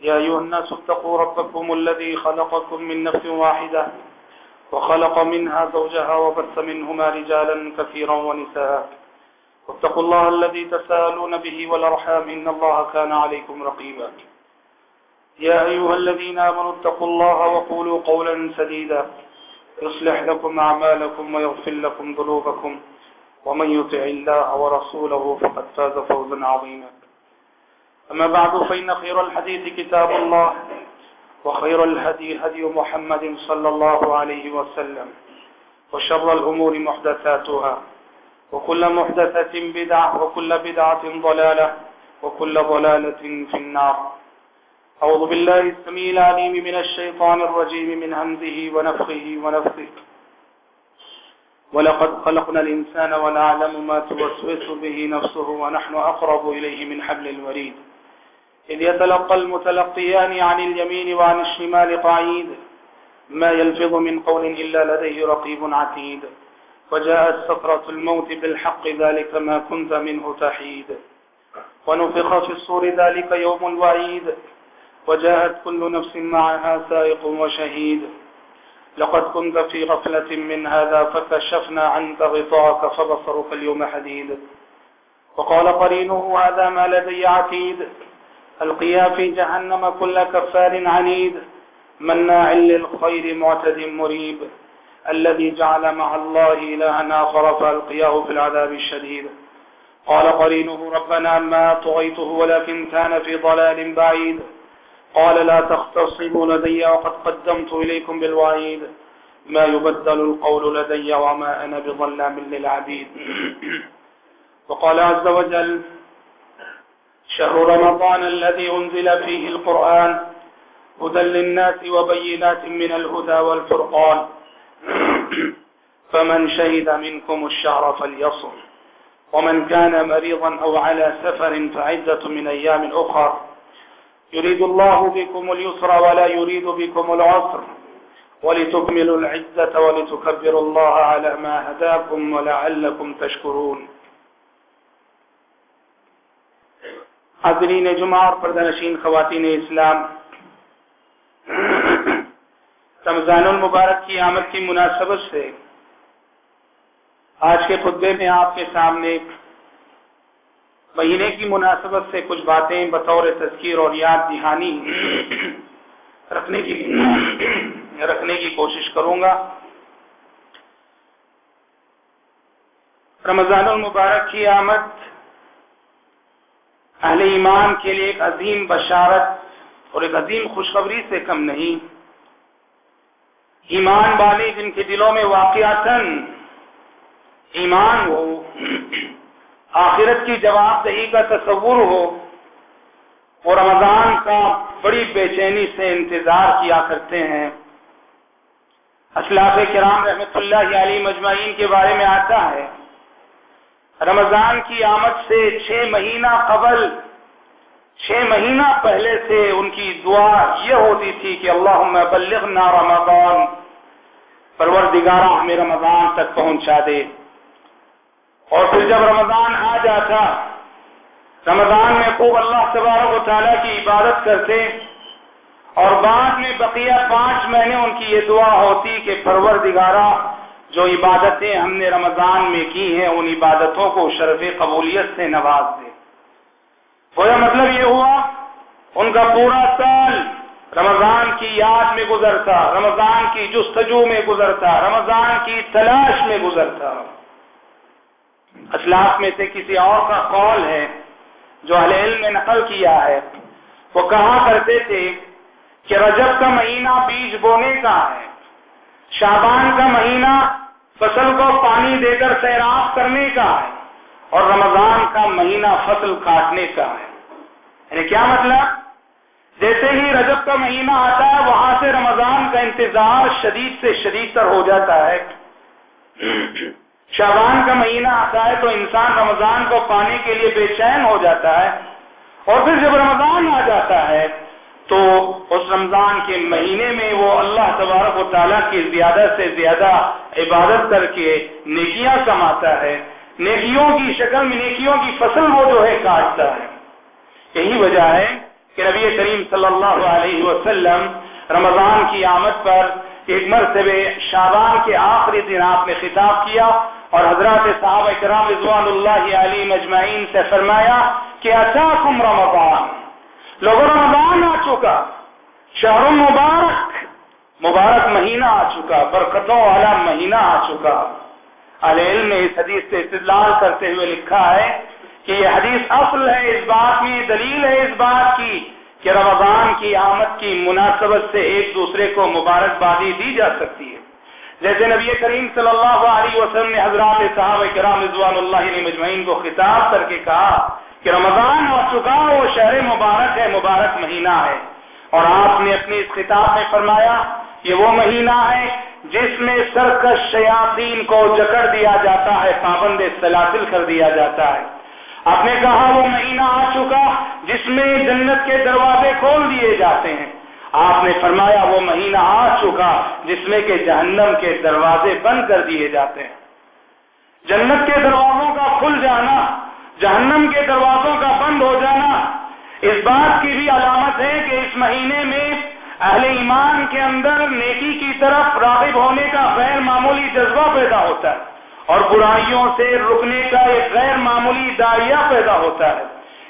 يا أيها الناس اتقوا ربكم الذي خلقكم من نفس واحدة وخلق منها زوجها وبث منهما رجالا كثيرا ونساء. واتقوا الله الذي تسالون به والأرحام إن الله كان عليكم رقيبا. يا أيها الذين آمنوا اتقوا الله وقولوا قولا سديدا. يصلح لكم أعمالكم ويغفر لكم ذنوبكم. ومن يطع الله ورسوله فقد فاز فوزا عظيما. أما بعد، فإن خير الحديث كتاب الله، وخير الهدي هدي محمد صلى الله عليه وسلم، وشر الأمور محدثاتها، وكل محدثة بدعة، وكل بدعة ضلالة، وكل ضلالة في النار. أعوذ بالله السميع العليم من الشيطان الرجيم، من همزه ونفخه ونفثه ولقد خلقنا الإنسان ونعلم ما توسوس به نفسه، ونحن أقرب إليه من حبل الوريد. إذ يتلقى المتلقيان عن اليمين وعن الشمال قعيد. ما يلفظ من قول إلا لديه رقيب عتيد. وجاءت سكرة الموت بالحق، ذلك ما كنت منه تحيد. ونفخ في الصور، ذلك يوم الوعيد. وجاءت كل نفس معها سائق وشهيد. لقد كنت في غفلة من هذا، فكشفنا عنك غطاءك، فبصرك اليوم حديد. وقال قرينه، هذا ما لدي عتيد. القيا في جهنم كل كفار عنيد، مناع للخير معتد مريب، الذي جعل مع الله إلها آخر فألقياه في العذاب الشديد. قال قرينه، ربنا ما طغيته ولكن كان في ضلال بعيد. قال لا تختصموا لدي وقد قدمت إليكم بالوعيد. ما يبدل القول لدي وما أنا بظلام للعبيد. وقال عز وجل شهر رمضان الذي أنزل فيه القرآن، هدى للناس وبينات من الهدى والفرقان. فمن شهد منكم الشهر فليصم. ومن كان مريضا أو على سفر فعدة من أيام أخر. يريد الله بكم اليسر ولا يريد بكم العسر. ولتكملوا العزة ولتكبروا الله على ما هداكم ولعلكم تشكرون. حاضرین جمعہ اور پردنشین خواتین اسلام۔ رمضان المبارک کی آمد کی مناسبت سے آج کے خطبے میں آپ کے سامنے مہینے کی مناسبت سے کچھ باتیں بطور تذکیر اور یاد دہانی رکھنے کی رکھنے کی کوشش کروں گا۔ رمضان المبارک کی آمد اہل ایمان کے لیے ایک عظیم بشارت اور ایک عظیم خوشخبری سے کم نہیں۔ ایمان والے جن کے دلوں میں واقعات ایمان ہو، آخرت کی جواب دہی کا تصور ہو، وہ رمضان کا بڑی بے چینی سے انتظار کیا کرتے ہیں۔ اسلاف کرام رحمت اللہ علی مجمعین کے بارے میں آتا ہے۔ رمضان کی آمد سے چھ مہینہ قبل، چھ مہینہ پہلے سے ان کی دعا یہ ہوتی تھی کہ اللہ بلغنا رمضان، پروردگارہ ہمیں رمضان تک پہنچا دے۔ اور پھر جب رمضان آ جاتا، رمضان میں خوب اللہ تبارک و تعالیٰ کی عبادت کرتے، اور بعد میں بقیہ پانچ مہینے ان کی یہ دعا ہوتی کہ پروردگارہ جو عبادتیں ہم نے رمضان میں کی ہیں، ان عبادتوں کو شرف قبولیت سے نواز دے۔ گویا مطلب یہ ہوا، ان کا پورا سال رمضان کی یاد میں گزرتا، رمضان کی جستجو میں گزرتا، رمضان کی تلاش میں گزرتا۔ اسلاف میں سے کسی اور کا قول ہے جو اہل علم نے نقل کیا ہے، وہ کہا کرتے تھے کہ رجب کا مہینہ بیج بونے کا ہے شابان کا مہینہ فصل کو پانی دے کر سیراب کرنے کا ہے اور رمضان کا مہینہ فصل کاٹنے کا ہے۔ یعنی کیا مطلب؟ جیسے ہی رجب کا مہینہ آتا ہے، وہاں سے رمضان کا انتظار شدید سے شدید تر ہو جاتا ہے۔ شابان کا مہینہ آتا ہے تو انسان رمضان کو پانے کے لیے بے چین ہو جاتا ہے اور پھر جب رمضان آ جاتا ہے تو اس رمضان کے مہینے میں وہ اللہ تبارک و تعالیٰ کی زیادہ سے زیادہ عبادت کر کے نیکیاں کماتا ہے۔ نیکیوں کی شکل میں نیکیوں کی فصل وہ جو ہے کاٹتا ہے۔ یہی وجہ ہے کہ نبی کریم صلی اللہ علیہ وسلم رمضان کی آمد پر ایک مرتبہ شابان کے آخری دن آپ نے خطاب کیا اور حضرات صحابہ کرام رضوان اللہ علی مجمعین سے فرمایا کہ اتاکم رمضان۔ لوگ رمضان آ چکا، شہر مبارک مبارک مہینہ آ چکا، برکتوں والا مہینہ آ چکا۔ علم نے اس حدیث سے استدلال کرتے ہوئے لکھا ہے کہ یہ حدیث اصل ہے، اس بات کی دلیل ہے، اس بات کی کہ رمضان کی آمد کی مناسبت سے ایک دوسرے کو مبارکبادی دی جا سکتی ہے۔ جیسے نبی کریم صلی اللہ علیہ وسلم نے حضرات صاحب کرام رضوان اللہ علیہ مجمعین کو خطاب کر کے کہا کہ رمضان آ چکا وہ شہر مبارک ہے، مبارک مہینہ ہے۔ اور آپ نے اپنی اس خطاب میں فرمایا یہ وہ مہینہ ہے جس میں سرکش شیاطین کو جکڑ دیا جاتا ہے، پابند سلاسل کر دیا جاتا ہے۔ آپ نے کہا وہ مہینہ آ چکا جس میں جنت کے دروازے کھول دیے جاتے ہیں۔ آپ نے فرمایا وہ مہینہ آ چکا جس میں کہ جہنم کے دروازے بند کر دیے جاتے ہیں۔ جنت کے دروازوں کا کھل جانا جہنم کے دروازوں کا بند ہو جانا۔ اس بات کی بھی علامت ہے کہ اس مہینے میں اہل ایمان کے اندر نیکی کی طرف راغب ہونے کا غیر معمولی جذبہ پیدا ہوتا ہے اور برائیوں سے رکنے کا ایک غیر معمولی دائیا پیدا ہوتا ہے۔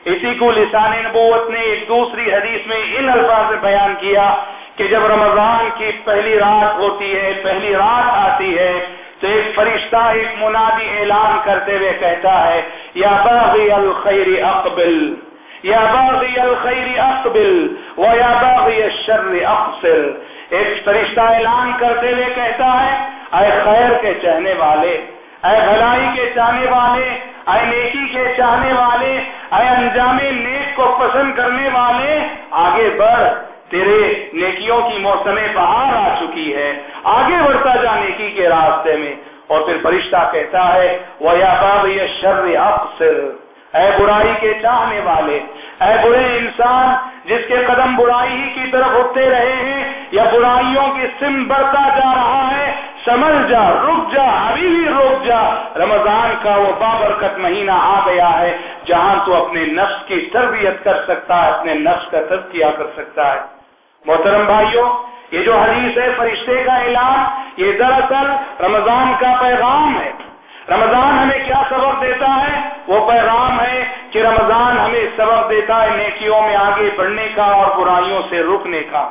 اسی کو لسان نبوت نے ایک دوسری حدیث میں ان الفاظ میں بیان کیا کہ جب رمضان کی پہلی رات ہوتی ہے، پہلی رات آتی ہے تو ایک فرشتہ ایک منادی اعلان کرتے ہوئے کہتا ہے، یا باغی الخیر اقبل، یا باغی الخیر اقبل، و یا باغی الشر اقصر۔ ایک فرشتہ اعلان کرتے ہوئے کہتا ہے، اے خیر کے چہنے والے، اے بھلائی کے چاہنے والے، اے نیکی کے چاہنے والے، اے انجام نیک کو پسند کرنے والے، آگے بڑھ۔ تیرے نیکیوں کی موسم بہار آ چکی ہے۔ آگے بڑھتا جا نیکی کے راستے میں۔ اور پھر فرشتہ کہتا ہے وہ یا شر افسر اے برائی کے چاہنے والے، اے برے انسان، جس کے قدم برائی ہی کی طرف اٹھتے رہے ہیں، یا برائیوں کی سم بڑھتا جا رہا ہے سمجھ جا، رک جا، ابھی بھی رک جا۔ رمضان کا وہ بابرکت مہینہ آ گیا ہے، جہاں تو اپنے نفس کی تربیت کر سکتا ہے، اپنے نفس کا ترکیہ کر سکتا ہے۔ محترم بھائیوں یہ جو حدیث ہے، فرشتے کا اعلان، یہ دراصل رمضان کا پیغام ہے۔ رمضان ہمیں کیا سبق دیتا ہے؟ وہ پیغام ہے کہ رمضان ہمیں سبق دیتا ہے نیکیوں میں آگے بڑھنے کا اور برائیوں سے رکنے کا۔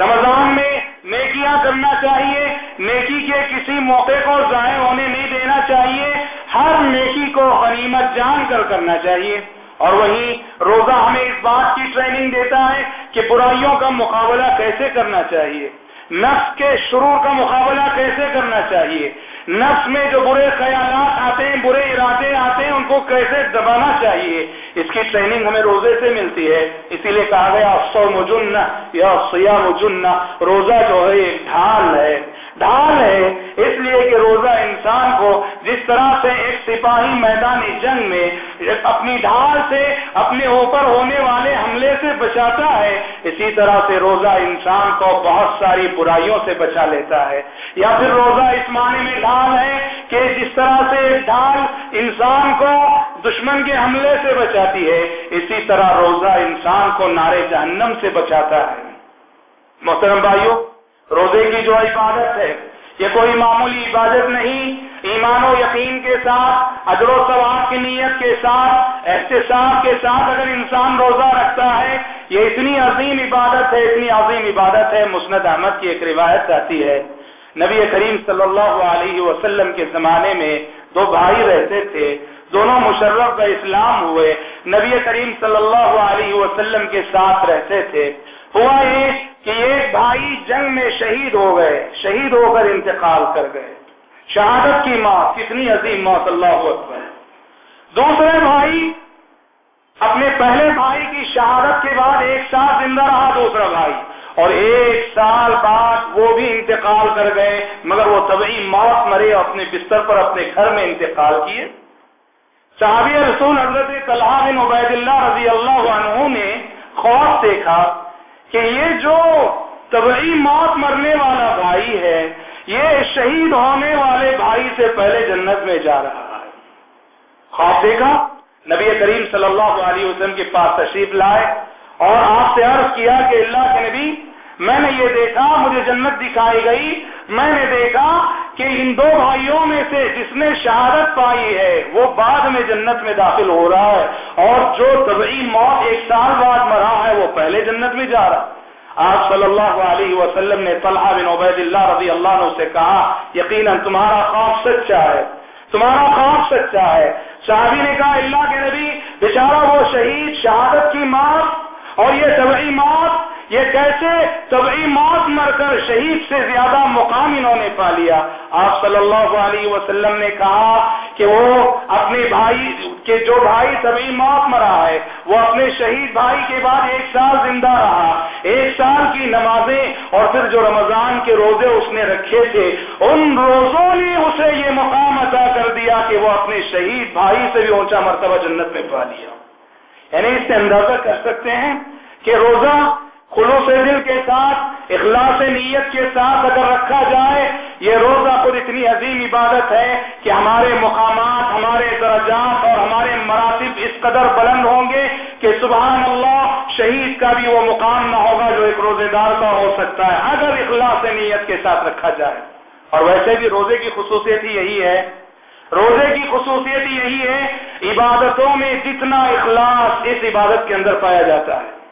رمضان میں نیکیاں کرنا چاہیے، نیکی کے کسی موقع کو ضائع ہونے نہیں دینا چاہیے، ہر نیکی کو غنیمت جان کر کرنا چاہیے۔ اور وہیں روزہ ہمیں اس بات کی ٹریننگ دیتا ہے کہ برائیوں کا مقابلہ کیسے کرنا چاہیے؟ نفس کے شروع کا مقابلہ کیسے کرنا چاہیے؟ نفس میں جو برے خیالات آتے ہیں، برے ارادے آتے ہیں، ان کو کیسے دبانا چاہیے؟ اس کی ٹریننگ ہمیں روزے سے ملتی ہے۔ اسی لیے کہا گیا افسو مجن یا سیا مجن روزہ جو ہے، ایک ڈھال ہے۔ ڈھال ہے، اس لیے کہ روزہ انسان کو جس طرح سے ایک سپاہی میدانی جنگ میں اپنی ڈھال سے اپنے اوپر ہونے والے حملے سے بچاتا ہے، اسی طرح سے روزہ انسان کو بہت ساری برائیوں سے بچا لیتا ہے۔ یا پھر روزہ اس معنی میں ڈھال ہے کہ جس طرح سے ڈھال انسان کو دشمن کے حملے سے بچاتی ہے، اسی طرح روزہ انسان کو نارے جہنم سے بچاتا ہے۔ محترم بھائیوں روزے کی جو عبادت ہے، یہ کوئی معمولی عبادت نہیں۔ ایمان و یقین کے ساتھ، اجر و ثواب کی نیت کے ساتھ، احتساب کے ساتھ اگر انسان روزہ رکھتا ہے، یہ اتنی عظیم عبادت ہے، اتنی عظیم عبادت ہے۔ مسند احمد کی ایک روایت آتی ہے۔ نبی کریم صلی اللہ علیہ وسلم کے زمانے میں دو بھائی رہتے تھے۔ دونوں مشرف کا اسلام ہوئے۔ نبی کریم صلی اللہ علیہ وسلم کے ساتھ رہتے تھے۔ ہوا یہ کہ ایک بھائی جنگ میں شہید ہو گئے، شہید ہو کر انتقال کر گئے۔ شہادت کی موت کتنی عظیم موت اللہ اکبر۔ دوسرے بھائی، اپنے پہلے بھائی کی شہادت کے بعد ایک سال زندہ رہا دوسرا بھائی۔ اور ایک سال بعد وہ بھی انتقال کر گئے، مگر وہ طبعی موت مرے اپنے بستر پر اپنے گھر میں انتقال کیے۔ صحابی رسول حضرت طلحہ بن عبید اللہ رضی اللہ عنہ نے خوف دیکھا۔ کہ یہ جو طبعی موت مرنے والا بھائی ہے، یہ شہید ہونے والے بھائی سے پہلے جنت میں جا رہا ہے۔ خواب دیکھا؟ نبی کریم صلی اللہ علیہ وسلم کے پاس تشریف لائے اور آپ سے عرض کیا کہ اللہ کے نبی میں نے یہ دیکھا، مجھے جنت دکھائی گئی۔ میں نے دیکھا کہ ان دو بھائیوں میں سے جس نے شہادت پائی ہے، وہ بعد میں جنت میں داخل ہو رہا ہے۔ اور جو طبعی موت ایک سال بعد مرا ہے، وہ پہلے جنت میں جا رہا۔ آپ صلی اللہ علیہ وسلم نے طلحہ بن عبید اللہ رضی اللہ عنہ سے کہا، یقیناً تمہارا خوف سچا ہے۔ تمہارا خوف سچا ہے۔ صحابی نے کہا، اللہ کے نبی، بیچارہ وہ شہید، شہادت کی موت اور یہ طبعی موت یہ کیسے طبعی موت مر کر شہید سے زیادہ مقام انہوں نے پا لیا؟ آپ صلی اللہ علیہ وسلم نے کہا کہ وہ اپنے بھائی کے جو بھائی طبعی موت مرا ہے، وہ اپنے شہید بھائی کے بعد ایک سال زندہ رہا۔ ایک سال کی نمازیں اور پھر جو رمضان کے روزے اس نے رکھے تھے، ان روزوں نے اسے یہ مقام عطا کر دیا کہ وہ اپنے شہید بھائی سے بھی اونچا مرتبہ جنت میں پا لیا۔ یعنی اس سے اندازہ کر سکتے ہیں کہ روزہ خلوص دل کے ساتھ، اخلاص نیت کے ساتھ اگر رکھا جائے، یہ روزہ خود اتنی عظیم عبادت ہے کہ ہمارے مقامات، ہمارے درجات اور ہمارے مراتب اس قدر بلند ہوں گے کہ سبحان اللہ، شہید کا بھی وہ مقام نہ ہوگا جو ایک روزے دار کا ہو سکتا ہے، اگر اخلاص نیت کے ساتھ رکھا جائے۔ اور ویسے بھی روزے کی خصوصیت ہی یہی ہے۔ روزے کی خصوصیت یہی ہے، عبادتوں میں جتنا اخلاص اس عبادت کے اندر پایا جاتا ہے۔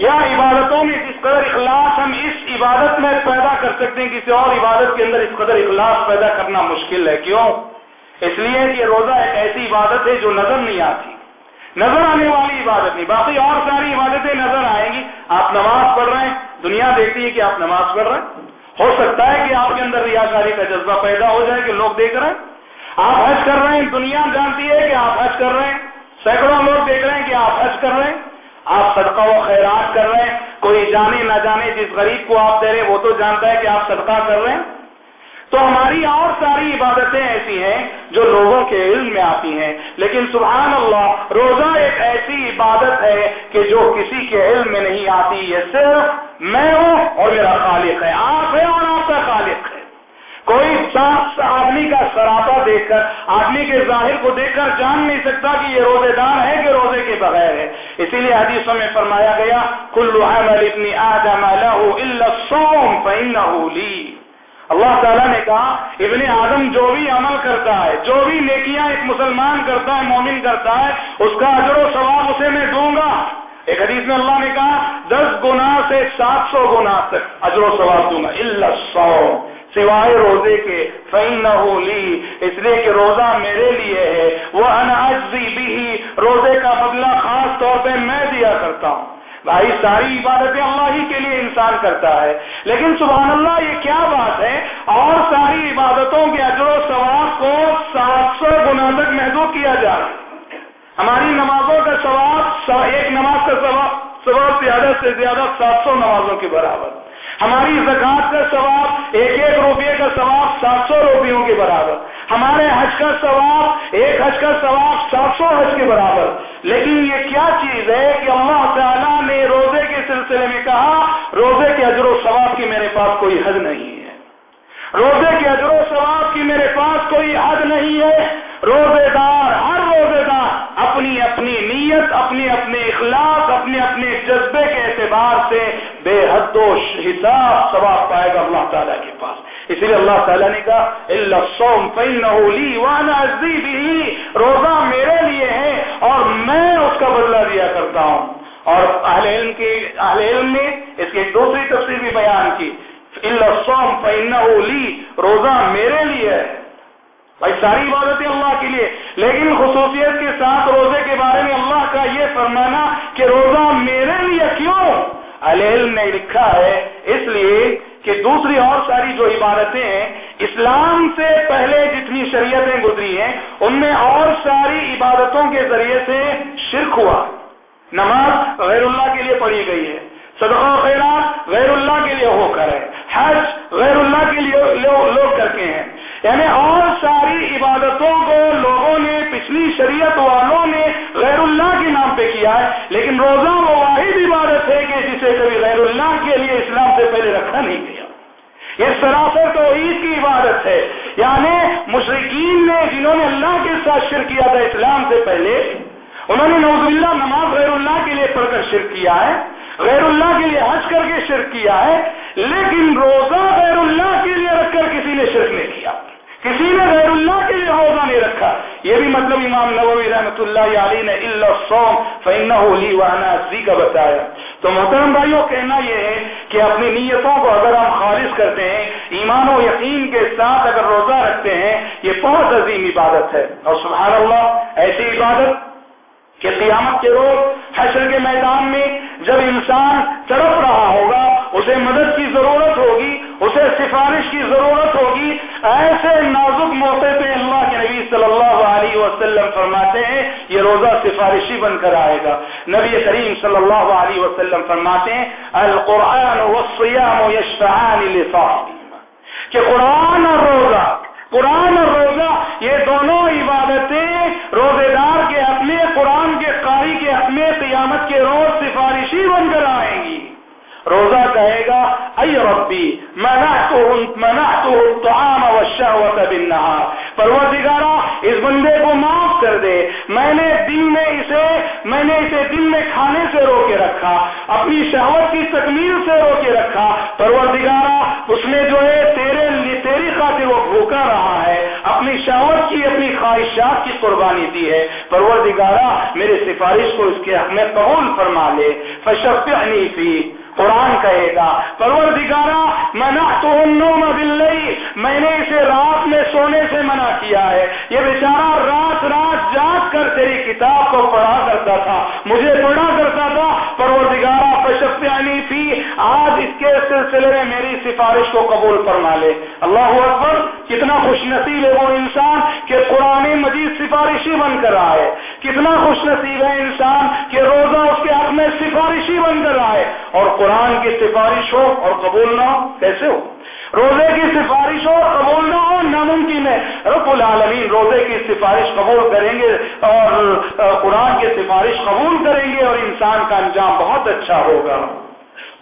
یا عبادتوں میں جس قدر اخلاص ہم اس عبادت میں پیدا کر سکتے ہیں کسی اور عبادت کے اندر اس قدر اخلاص پیدا کرنا مشکل ہے. کیوں؟ اس لیے کہ روزہ ایک ایسی عبادت ہے جو نظر نہیں آتی. نظر آنے والی عبادت نہیں. باقی اور ساری عبادتیں نظر آئیں گی. آپ نماز پڑھ رہے ہیں. دنیا دیکھتی ہے کہ آپ نماز پڑھ رہے ہیں. ہو سکتا ہے کہ آپ کے اندر ریاکاری کا جذبہ پیدا ہو جائے کہ لوگ دیکھ رہے ہیں. آپ حج کر رہے ہیں. دنیا جانتی ہے کہ آپ حج کر رہے ہیں. سینکڑوں لوگ دیکھ رہے ہیں کہ آپ حج کر رہے ہیں. آپ صدقہ و خیرات کر رہے ہیں، کوئی جانے نہ جانے جس غریب کو آپ دے رہے ہیں، وہ تو جانتا ہے کہ آپ صدقہ کر رہے ہیں۔ تو ہماری اور ساری عبادتیں ایسی ہیں جو لوگوں کے علم میں آتی ہیں۔ لیکن سبحان اللہ، روزہ ایک ایسی عبادت ہے کہ جو کسی کے علم میں نہیں آتی، یہ صرف میں ہوں اور میرا خالق ہے۔ آپ ہے اور آپ کا خالق ہے۔ کوئی صاف آدمی کا سراپا دیکھ کر، آدمی کے ظاہر کو دیکھ کر جان نہیں سکتا کہ یہ روزے دار ہے کہ روزے کے بغیر ہے اسی لیے حدیثوں میں فرمایا گیا کلو آدم لی۔ اللہ تعالیٰ نے کہا، ابن آدم جو بھی عمل کرتا ہے، جو بھی نیکیاں ایک مسلمان کرتا ہے، مومن کرتا ہے، اس کا اجر و ثواب اسے میں دوں گا۔ ایک حدیث میں اللہ نے کہا، دس گنا سے سات سو گنا تک اجر و ثواب دوں گا۔ اللہ سو سوائے روزے کے فین نہ اس لیے کہ روزہ میرے لیے ہے وہ اناجی بھی روزے کا بدلہ خاص طور پہ میں دیا کرتا ہوں۔ بھائی، ساری عبادتیں اللہ ہی کے لیے انسان کرتا ہے۔ لیکن سبحان اللہ یہ کیا بات ہے؟ اور ساری عبادتوں کے اجر و ثواب کو سات سو گنا تک محدود کیا جا رہا ہے۔ ہماری نمازوں کا ثواب ایک نماز کا ثواب ثواب زیادہ سے زیادہ سات سو نمازوں کے برابر۔ ہماری زکات کا ثواب ایک ایک روپے کا ثواب سات سو روپیوں کے برابر، ہمارے حج کا ثواب ایک حج کا ثواب سات سو حج کے برابر۔ لیکن یہ کیا چیز ہے کہ اللہ تعالیٰ نے روزے کے سلسلے میں کہا، روزے کے اجر و ثواب کی میرے پاس کوئی حد نہیں ہے۔ روزے کے اجر و ثواب کی میرے پاس کوئی حد نہیں ہے۔ روزے دار، ہر روزے دار اپنی اپنی نیت، اپنی اپنے اخلاق اپنے اپنے جذبے کے اعتبار سے بے حد و حساب ثواب پائے گا اللہ تعالیٰ کے پاس۔ اسی لیے اللہ تعالیٰ نے کہا وانا بھی روزہ میرے لیے ہے اور میں اس کا بدلہ دیا کرتا ہوں۔ اور اہل علم کی، اہل علم نے اس کی دوسری تفصیل بھی بیان کی۔ اللہ سوم پی روزہ میرے لیے ہے۔ بھائی ساری عبادتیں اللہ کے لیے۔ لیکن خصوصیت کے ساتھ روزے کے بارے میں اللہ کا یہ فرمانا کہ روزہ میرے لیے کیوں؟ علم نے لکھا ہے، اس لیے کہ دوسری اور ساری جو عبادتیں ہیں، اسلام سے پہلے جتنی شریعتیں گزری ہیں، ان میں اور ساری عبادتوں کے ذریعے سے شرک ہوا۔ نماز غیر اللہ کے لیے پڑھی گئی ہے، صدقہ خیرات غیر اللہ کے لیے ہو کر ہے، حج غیر اللہ کے لیے لوگ کر کے ہیں۔ یعنی اور ساری عبادتوں کو لوگوں نے، پچھلی شریعت والوں نے غیر اللہ کے نام پہ کیا ہے، لیکن روزہ وہ واحد عبادت ہے کہ جسے کبھی غیر اللہ کے لیے اسلام سے پہلے رکھا نہیں گیا۔ یہ سراسر تو عید کی عبادت ہے۔ یعنی مشرقین نے جنہوں نے اللہ کے ساتھ شرک کیا تھا اسلام سے پہلے، انہوں نے نوز اللہ نماز غیر اللہ کے لیے پڑھ کر شرک کیا ہے، غیر اللہ کے لیے حج کر کے شرک کیا ہے، لیکن روزہ غیر اللہ کے لیے رکھ کر کسی نے شرک نہیں کیا کسی نے غیر اللہ کے لیے روزہ نہیں رکھا یہ بھی مطلب امام نبوی رحمۃ اللہ علی نے اللہ سوم فینا ہولی وانا کا بتایا۔ تو محترم بھائیوں کہنا یہ ہے کہ اپنی نیتوں کو اگر ہم خارج کرتے ہیں، ایمان و یقین کے ساتھ اگر روزہ رکھتے ہیں، یہ بہت عظیم عبادت ہے۔ اور سبحان اللہ ایسی عبادت کہ قیامت کے روز، حشر کے میدان میں، جب انسان تڑپ رہا ہوگا، اسے مدد کی ضرورت ہوگی اسے سفارش کی ضرورت ہوگی۔ ایسے نازک موقع پہ اللہ کے نبی صلی اللہ علیہ وسلم فرماتے ہیں، یہ روزہ سفارشی بن کر آئے گا۔ نبی کریم صلی اللہ علیہ وسلم فرماتے ہیں، القرآن والصیام کہ قرآن اور روزہ، قرآن اور روزہ، یہ دونوں عبادتیں روزے دار کے اپنے قرآن کے قاری کے اپنے قیامت کے روز سفارشی بن کر آئیں گی۔ روزہ کہے گا ائی ربی پروردگارا، اس بندے کو معاف کر دے۔ میں نے دن میں اسے میں نے اسے دن میں کھانے سے رو کے رکھا، اپنی شہوت کی تکمیل سے رو کے رکھا۔ پروردگارا، اس نے جو ہے تیرے تیری خاطر وہ بھوکا رہا ہے۔ اپنی شہوت کی، اپنی خواہشات کی قربانی دی ہے۔ پروردگارا، میرے سفارش کو اس کے حق میں قبول فرما لے۔ فشفعنی فی۔ قرآن کہے گا۔ پرور دکھارا منع تو میں نے اسے رات میں سونے سے منع کیا ہے۔ یہ بیچارہ رات رات جاگ کر تیری کتاب کو پڑھا کرتا تھا۔ مجھے پڑھا کرتا تھا۔ پرور دکھارا پشپیانی تھی آج اس کے سلسلے میں میری سفارش کو قبول فرما لے۔ اللہ اکبر، کتنا خوش نصیب ہے وہ انسان کہ قرآن مجید سفارشی بن کر آئے۔ کتنا خوش نصیب ہے انسان کہ روزہ اس کے حق میں سفارشی بن کر آئے۔ اور قرآن کی سفارش ہو اور قبول نہ ہو، کیسے ہو؟ روزے کی سفارش ہو قبول نہ ہو، ناممکن ہے۔ رب العالمین، روزے کی سفارش قبول کریں گے اور قرآن کی سفارش قبول کریں گے اور انسان کا انجام بہت اچھا ہوگا۔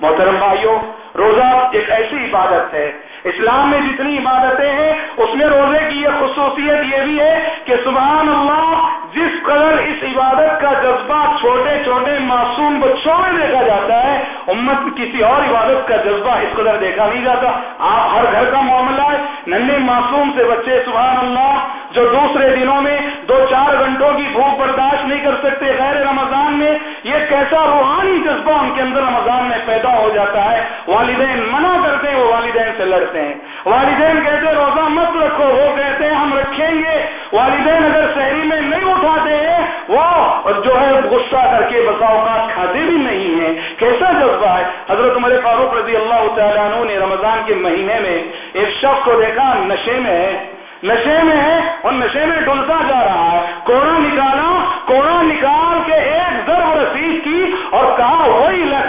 محترم بھائیوں، روزہ ایک ایسی عبادت ہے۔ اسلام میں جتنی عبادتیں ہیں، اس میں روزے کی یہ خصوصیت یہ بھی ہے کہ سبحان اللہ جس قدر اس عبادت کا جذبہ چھوٹے چھوٹے معصوم بچوں میں دیکھا جاتا ہے، امت کسی اور عبادت کا جذبہ اس قدر دیکھا نہیں جاتا۔ آپ ہر گھر کا معاملہ ہے ننے معصوم سے بچے سبحان اللہ جو دوسرے دنوں میں دو چار گھنٹوں کی بھوک برداشت نہیں کر سکتے، غیر رمضان یہ کیسا روحانی جذبہ ان کے اندر رمضان میں پیدا ہو جاتا ہے؟ والدین منع کرتے ہیں، وہ والدین سے لڑتے ہیں۔ والدین کہتے روزہ مت رکھو، وہ کہتے ہیں، ہم رکھیں گے۔ والدین اگر شہری میں نہیں اٹھاتے ہیں وہ جو ہے غصہ کر کے بسا اوقات کھاتے بھی نہیں ہیں۔ کیسا جذبہ ہے؟ حضرت عمر فاروق رضی اللہ تعالیٰ عنہ نے رمضان کے مہینے میں ایک شخص کو دیکھا، نشے میں ہے۔ نشے میں ہے اور نشے میں ڈلتا جا رہا ہے۔ کوڑا نکالا، کوڑا نکال کے ایک ضرب رسید کی اور کہا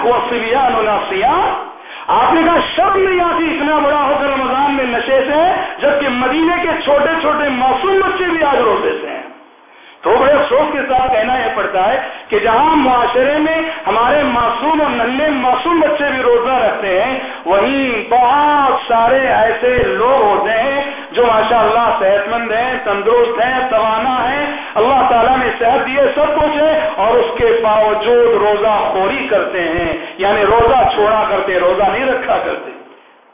وہی لکھ وہ سیا آپ نے کہا شرم نہیں آتی اتنا بڑا ہو کر رمضان میں نشے سے، جبکہ مدینے کے چھوٹے چھوٹے معصوم بچے بھی آج روزے سے ہیں۔ تو بڑے افسوس کے ساتھ کہنا یہ پڑتا ہے کہ جہاں معاشرے میں ہمارے معصوم اور ننے معصوم بچے بھی روزہ رکھتے ہیں، وہیں بہت سارے ایسے لوگ ہوتے ہیں جو ماشاء اللہ صحت مند ہیں، تندرست ہیں، توانا ہیں، اللہ تعالیٰ نے صحت دیے، سب کچھ ہے اور اس کے باوجود روزہ خوری کرتے ہیں یعنی روزہ چھوڑا کرتے، روزہ نہیں رکھا کرتے۔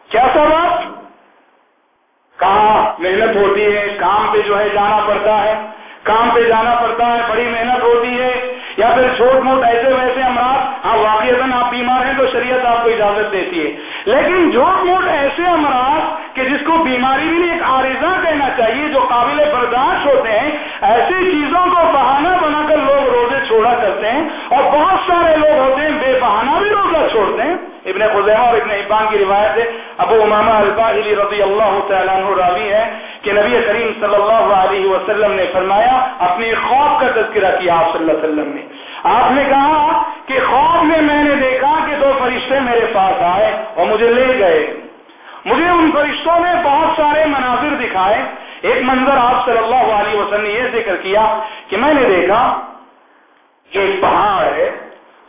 کیا سبب کہاں محنت ہوتی ہے، کام پہ جو ہے جانا پڑتا ہے۔ کام پہ جانا پڑتا ہے، بڑی محنت ہوتی ہے۔ یا پھر چھوٹ موٹ ایسے ویسے امراض ہاں واقعی آپ بیمار ہیں کو شریعت آپ کو اجازت دیتی ہے۔ لیکن جھوٹ موٹ ایسے امراض کہ جس کو بیماری بھی نہیں ایک عارضہ کہنا چاہیے جو قابل برداشت ہوتے ہیں، ایسی چیزوں کو بہانہ بنا کر لوگ روزے چھوڑا کرتے ہیں اور بہت سارے لوگ ہوتے ہیں، بے بہانہ بھی روزہ چھوڑتے ہیں۔ ابن خزیمہ اور ابن عبان کی روایت ہے، ابو امامہ الباہلی رضی اللہ تعالیٰ عنہ راوی ہے کہ نبی کریم صلی اللہ علیہ وسلم نے فرمایا، اپنی خواب کا تذکرہ کیا آپ صلی اللہ علیہ وسلم نے۔ آپ نے کہا کہ خواب میں میں نے دیکھا کہ دو فرشتے میرے پاس آئے اور مجھے لے گئے۔ مجھے ان فرشتوں نے بہت سارے مناظر دکھائے۔ ایک منظر آپ صلی اللہ علیہ وسلم نے یہ ذکر کیا کہ میں نے دیکھا کہ ایک پہاڑ ہے۔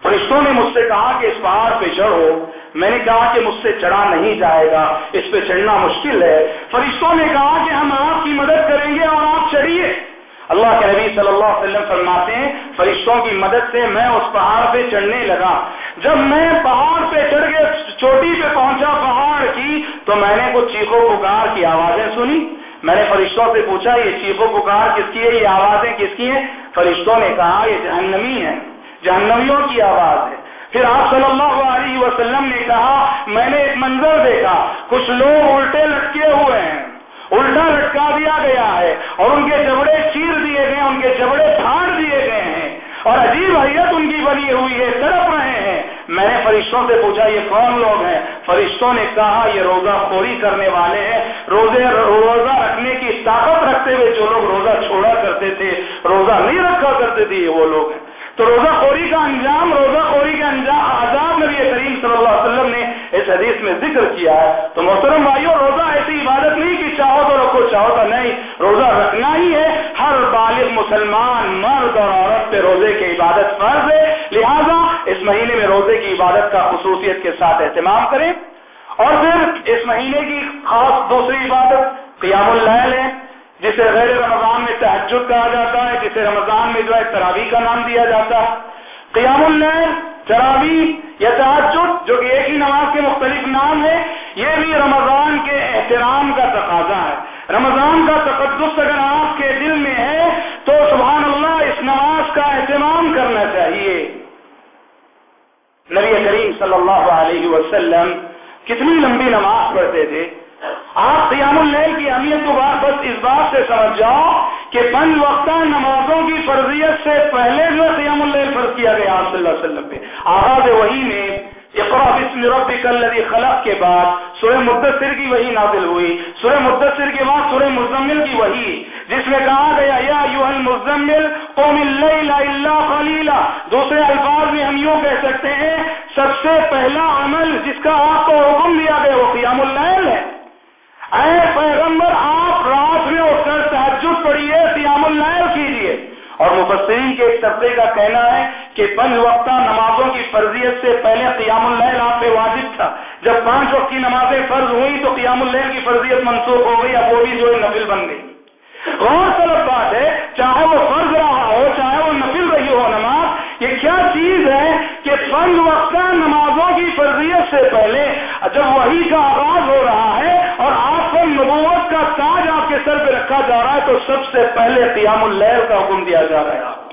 فرشتوں نے مجھ سے کہا کہ اس پہاڑ پہ چڑھو۔ میں نے کہا کہ مجھ سے چڑھا نہیں جائے گا۔ اس پہ چڑھنا مشکل ہے۔ فرشتوں نے کہا کہ ہم آپ کی مدد کریں گے اور آپ چڑھیے۔ اللہ کے نبی صلی اللہ علیہ وسلم فرماتے ہیں، فرشتوں کی مدد سے میں اس پہاڑ پہ چڑھنے لگا۔ جب میں پہاڑ پہ چڑھ کے چوٹی پہ پہنچا پہاڑ کی، تو میں نے کچھ چیخوں پکار کی، آوازیں سنی۔ میں نے فرشتوں سے پوچھا، یہ چیخوں پکار کس کی ہے؟ یہ آوازیں کس کی ہیں؟ فرشتوں نے کہا، یہ جہنمی ہے جہنمیوں کی آواز ہے۔ پھر آپ صلی اللہ علیہ وسلم نے کہا، میں نے ایک منظر دیکھا، کچھ لوگ الٹے لٹکے ہوئے ہیں۔ الٹا لٹکا دیا گیا ہے اور ان کے جبڑے چیر دیے گئے ان کے جبڑے پھاڑ دیے گئے ہیں۔ اور عجیب حیت ان کی بنی ہوئی ہے، تڑپ رہے ہیں۔ میں نے فرشتوں سے پوچھا، یہ کون لوگ ہیں؟ فرشتوں نے کہا، یہ روزہ خوری کرنے والے ہیں. روزے، روزہ رکھنے کی طاقت رکھتے ہوئے جو لوگ روزہ چھوڑا کرتے تھے، روزہ نہیں رکھا کرتے تھے، یہ وہ لوگ ہیں۔ تو روزہ خوری کا انجام، روزہ خوری کا انجام آزاد نبی کریم صلی اللہ علیہ وسلم نے اس حدیث میں ذکر کیا ہے، تو محترم بھائیو، روزہ ایسی عبادت نہیں کہ چاہو تو رکھو، چاہو تو نہیں۔ روزہ رکھنا ہی ہے، ہر بالغ مسلمان مرد اور عورت پہ روزے کی عبادت فرض ہے۔ لہذا اس مہینے میں روزے کی عبادت کا خصوصیت کے ساتھ اہتمام کریں۔ اور پھر اس مہینے کی خاص دوسری عبادت قیام الحل ہے، جسے غیر رمضان میں تحجد کہا جاتا ہے، جسے رمضان میں جو ہے تراوی کا نام دیا جاتا ہے۔ قیام النیر تراوی یا تحجد جو کہ ایک ہی نماز کے مختلف نام ہے یہ بھی رمضان کے احترام کا تقاضا ہے۔ رمضان کا تقدس اگر آپ کے دل میں ہے، تو سبحان اللہ، اس نماز کا اہتمام کرنا چاہیے۔ نبی کریم صلی اللہ علیہ وسلم کتنی لمبی نماز پڑھتے تھے۔ آپ قیام اللیل کی اہمیت کو بات بس اس بات سے سمجھ جاؤ کہ پنج وقتہ نمازوں کی فرضیت سے پہلے جو قیام اللیل فرض کیا گیا آپ صلی اللہ علیہ وسلم پہ۔ آغاز وہی میں اقرا بسم ربک الذی خلق کے بعد سورہ مدثر کی وہی نازل ہوئی۔ سورہ مدثر کے بعد سورہ مزمل کی وہی، جس میں کہا گیا، یا ایھا المزمل، قوم اللیل الا قلیلا۔ دوسرے الفاظ میں ہم یوں کہہ سکتے ہیں، سب سے پہلا عمل جس کا آپ کو حکم دیا گیا وہ قیام اللیل ہے۔ اے پیغمبر آپ رات میں اٹھ کر تحجد پڑھیے سیام النائل کیجیے اور مفسرین کے ایک طبقے کا کہنا ہے کہ پنج وقتہ نمازوں کی فرضیت سے پہلے قیام اللیل آپ پہ واجب تھا۔ جب پانچ وقت کی نمازیں فرض ہوئی تو قیام اللیل کی فرضیت منسوخ ہو گئی، اب وہ بھی جو ہے نفل بن گئی۔ غور طلب بات ہے، چاہے وہ فرض رہا ہو، چاہے وہ نفل رہی ہو نماز، یہ کیا چیز ہے کہ پنج وقتہ نمازوں کی فرضیت سے پہلے جب وہی کا آغاز ہو رہا ہے اور آپ کو نبوت کا تاج آپ کے سر پہ رکھا جا رہا ہے تو سب سے پہلے قیام اللیل کا حکم دیا جا رہا ہے۔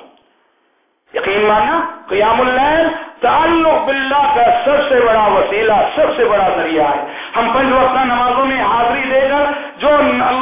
یقین مانا قیام اللیل تعلق باللہ کا سب سے بڑا وسیلہ، سب سے بڑا ذریعہ ہے۔ ہم پنج وقتہ نمازوں میں حاضری دے کر جو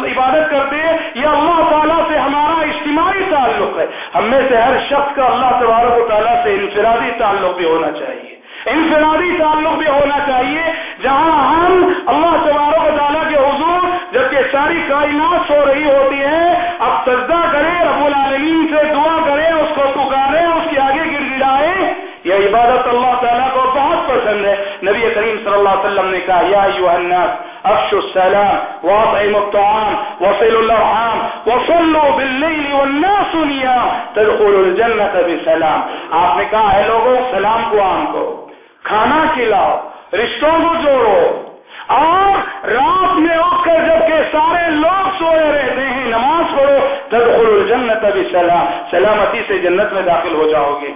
عبادت کرتے ہیں، یہ اللہ تعالیٰ سے ہمارا اجتماعی تعلق ہے۔ ہم میں سے ہر شخص کا اللہ تبارک و تعالیٰ سے انفرادی تعلق بھی ہونا چاہیے۔ انفرادی تعلق بھی ہونا چاہیے، جہاں ہم اللہ تبارک و تعالیٰ کے حضور جبکہ ساری کائنات سو رہی ہوتی ہے اب سجدہ کرے، رب العالمین سے دعا کرے، اس کو پکارے، اس کے آگے گر گرائے یہ عبادت اللہ تعالیٰ کو بہت پسند ہے۔ نبی کریم صلی اللہ علیہ وسلم نے کہا، یا الناس، افشوا السلام واطعموا الطعام وصلوا الارحام وصلوا بالليل والناس نيام تدخلوا الجنة بسلام۔ آپ نے کہا ہے لوگوں، سلام کو عام کرو۔ کھانا کھلاؤ، رشتوں کو جوڑو۔ اور رات میں اٹھ کر جبکہ سارے لوگ سوئے رہتے ہیں، نماز پڑھو، تدخل الجنت سلام سلامتی سے جنت میں داخل ہو جاؤ گے۔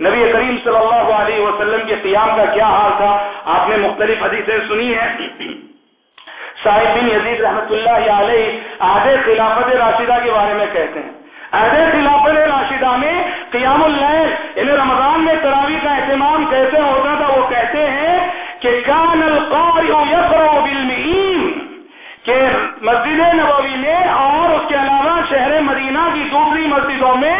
نبی کریم صلی اللہ علیہ وسلم کے قیام کا کیا حال تھا؟ آپ نے مختلف حدیثیں سنی ہیں۔ صاحب بن یزید رحمۃ اللہ علیہ آدھے خلافت راشدہ کے بارے میں کہتے ہیں۔ عہد خلافت راشدہ میں قیام اللیل انہیں رمضان میں تراوی کا اہتمام کیسے ہوتا تھا؟ وہ کہتے ہیں کہ کان القاری یقرو کہ مسجد نبوی میں اور اس کے علاوہ شہر مدینہ کی دوسری مسجدوں میں